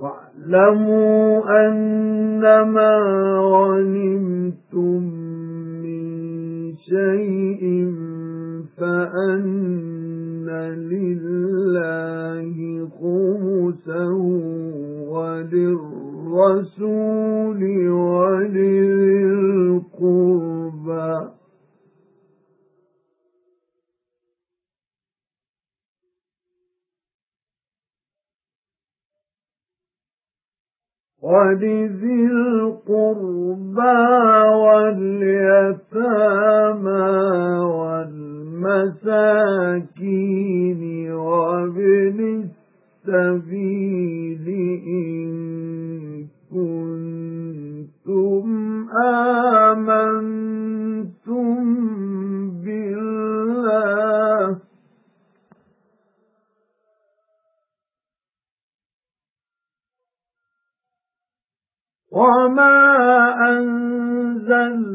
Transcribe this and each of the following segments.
وَاعْلَمُوا أَنَّمَا غَنِمْتُم مِّن شَيْءٍ فَأَنَّ لِلَّهِ خُمُسَهُ وَلِلرَّسُولِ وَلِذِي الْقُرْبَى. وَلِذِي الْقُرْبَى وَالْيَتَامَى وَالْمَسَاكِينِ وَابْنِ السَّبِيلِ وَمَا أَنزَلْنَا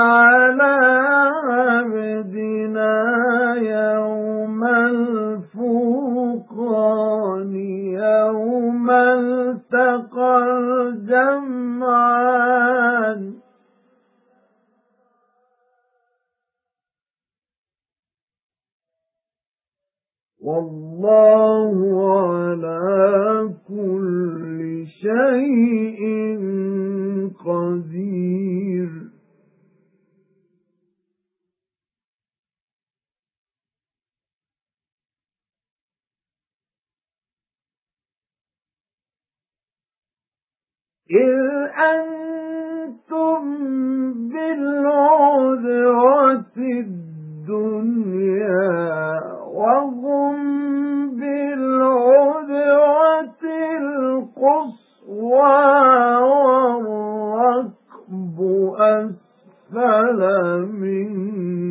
عَلَى عَبْدِنَا يَوْمَ الْفُرْقَانِ يَوْمَ الْتَقَى الْجَمْعَانِ وَاللَّهُ عَلَى كُلِّ إِذْ أَنتُم الدُّنْيَا وَهُمْ الْقُصْوَى وَالرَّكْبُ مِنكُمْ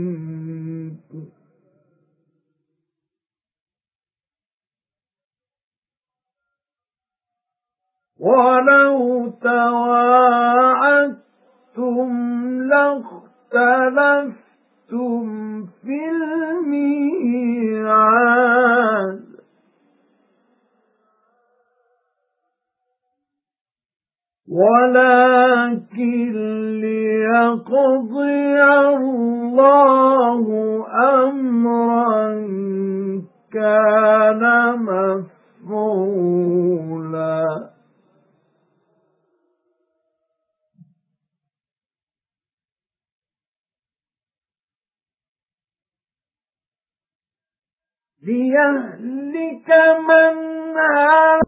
وَلَوْ تَوَاعَدتُّمْ لَاخْتَلَفْتُمْ فِي الْمِيعَادِ. وَلَكِن لِّيَقْضِيَ اللَّهُ أَمْرًا كَانَ مَفْعُولًا. لِيَهْلِكَ مَنْ هَلَكَ